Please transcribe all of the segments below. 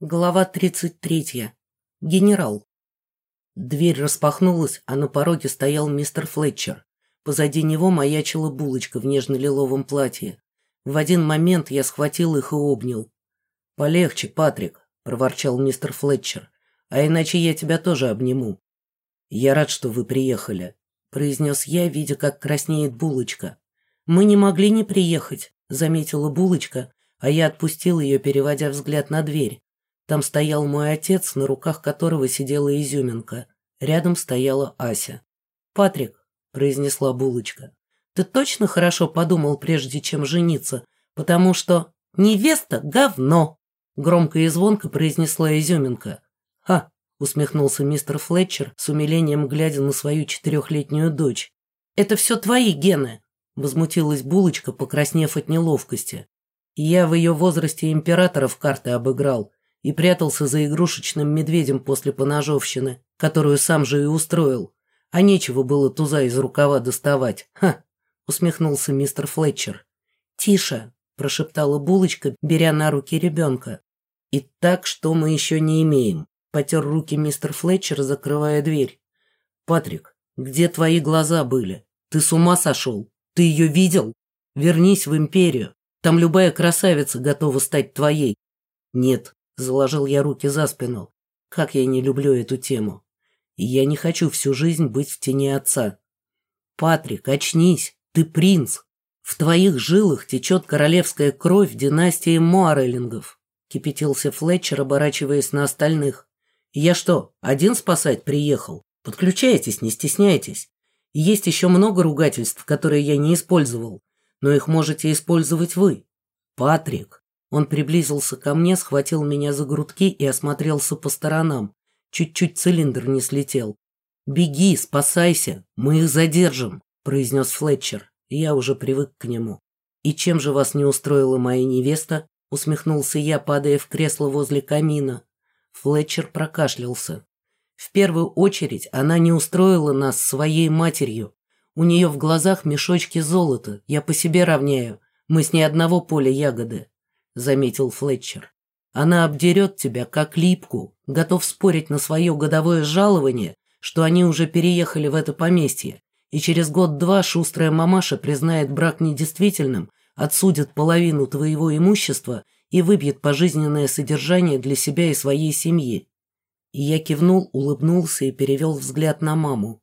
Глава 33. Генерал. Дверь распахнулась, а на пороге стоял мистер Флетчер. Позади него маячила булочка в нежно-лиловом платье. В один момент я схватил их и обнял. «Полегче, Патрик», — проворчал мистер Флетчер, «а иначе я тебя тоже обниму». «Я рад, что вы приехали», — произнес я, видя, как краснеет булочка. «Мы не могли не приехать», — заметила булочка, а я отпустил ее, переводя взгляд на дверь. Там стоял мой отец, на руках которого сидела изюминка. Рядом стояла Ася. «Патрик», — произнесла булочка, — «ты точно хорошо подумал, прежде чем жениться? Потому что невеста — говно!» Громко и звонко произнесла изюминка. «Ха!» — усмехнулся мистер Флетчер, с умилением глядя на свою четырехлетнюю дочь. «Это все твои гены!» — возмутилась булочка, покраснев от неловкости. «Я в ее возрасте императора в карты обыграл», и прятался за игрушечным медведем после поножовщины, которую сам же и устроил. А нечего было туза из рукава доставать. Ха! усмехнулся мистер Флетчер. Тише, прошептала булочка, беря на руки ребенка. И так, что мы еще не имеем? Потер руки мистер Флетчер, закрывая дверь. Патрик, где твои глаза были? Ты с ума сошел? Ты ее видел? Вернись в империю. Там любая красавица готова стать твоей. Нет, Заложил я руки за спину. Как я не люблю эту тему. И я не хочу всю жизнь быть в тени отца. Патрик, очнись, ты принц. В твоих жилах течет королевская кровь династии Муареллингов. Кипятился Флетчер, оборачиваясь на остальных. Я что, один спасать приехал? Подключайтесь, не стесняйтесь. Есть еще много ругательств, которые я не использовал, но их можете использовать вы. Патрик, он приблизился ко мне, схватил меня за грудки и осмотрелся по сторонам. Чуть-чуть цилиндр не слетел. «Беги, спасайся, мы их задержим», — произнес Флетчер. Я уже привык к нему. «И чем же вас не устроила моя невеста?» — усмехнулся я, падая в кресло возле камина. Флетчер прокашлялся. «В первую очередь она не устроила нас своей матерью. У нее в глазах мешочки золота, я по себе равняю. Мы с ней одного поля ягоды заметил Флетчер. Она обдерет тебя, как липку, готов спорить на свое годовое жалование, что они уже переехали в это поместье, и через год-два шустрая мамаша признает брак недействительным, отсудит половину твоего имущества и выбьет пожизненное содержание для себя и своей семьи. И я кивнул, улыбнулся и перевел взгляд на маму.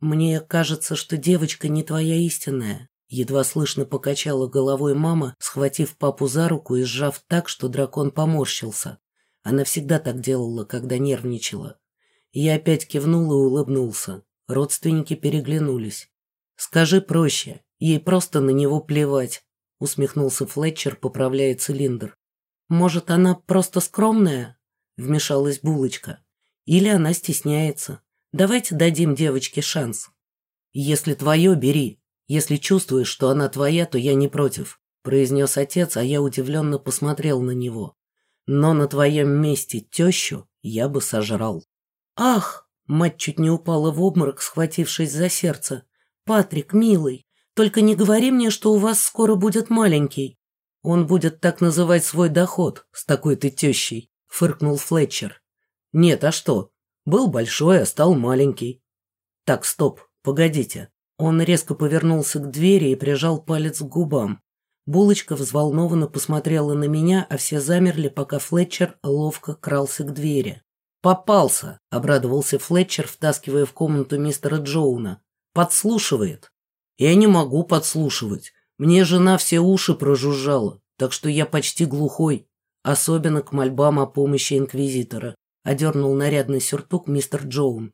Мне кажется, что девочка не твоя истинная. Едва слышно покачала головой мама, схватив папу за руку и сжав так, что дракон поморщился. Она всегда так делала, когда нервничала. Я опять кивнул и улыбнулся. Родственники переглянулись. «Скажи проще, ей просто на него плевать», — усмехнулся Флетчер, поправляя цилиндр. «Может, она просто скромная?» — вмешалась булочка. «Или она стесняется. Давайте дадим девочке шанс». «Если твое, бери», «Если чувствуешь, что она твоя, то я не против», — произнес отец, а я удивленно посмотрел на него. «Но на твоем месте тещу я бы сожрал». «Ах!» — мать чуть не упала в обморок, схватившись за сердце. «Патрик, милый, только не говори мне, что у вас скоро будет маленький». «Он будет так называть свой доход с такой ты тещей», — фыркнул Флетчер. «Нет, а что? Был большой, а стал маленький». «Так, стоп, погодите. Он резко повернулся к двери и прижал палец к губам. Булочка взволнованно посмотрела на меня, а все замерли, пока Флетчер ловко крался к двери. «Попался!» — обрадовался Флетчер, втаскивая в комнату мистера Джоуна. «Подслушивает!» «Я не могу подслушивать. Мне жена все уши прожужжала, так что я почти глухой, особенно к мольбам о помощи инквизитора», — одернул нарядный сюртук мистер Джоун.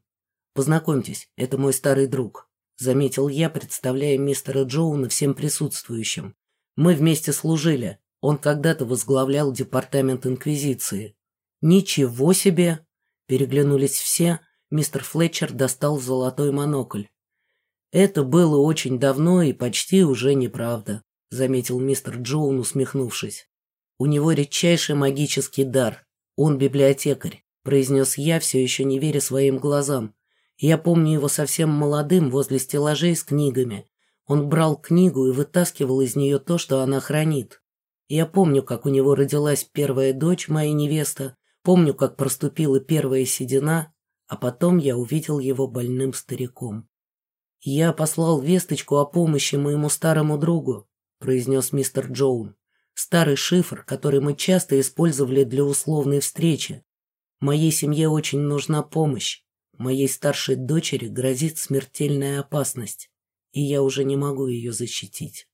«Познакомьтесь, это мой старый друг» заметил я, представляя мистера Джоуна всем присутствующим. Мы вместе служили. Он когда-то возглавлял департамент Инквизиции. Ничего себе! Переглянулись все. Мистер Флетчер достал золотой монокль. Это было очень давно и почти уже неправда, заметил мистер Джоун, усмехнувшись. У него редчайший магический дар. Он библиотекарь, произнес я, все еще не веря своим глазам. Я помню его совсем молодым возле стеллажей с книгами. Он брал книгу и вытаскивал из нее то, что она хранит. Я помню, как у него родилась первая дочь, моя невеста, Помню, как проступила первая седина, а потом я увидел его больным стариком. «Я послал весточку о помощи моему старому другу», — произнес мистер Джоун. «Старый шифр, который мы часто использовали для условной встречи. Моей семье очень нужна помощь. Моей старшей дочери грозит смертельная опасность, и я уже не могу ее защитить».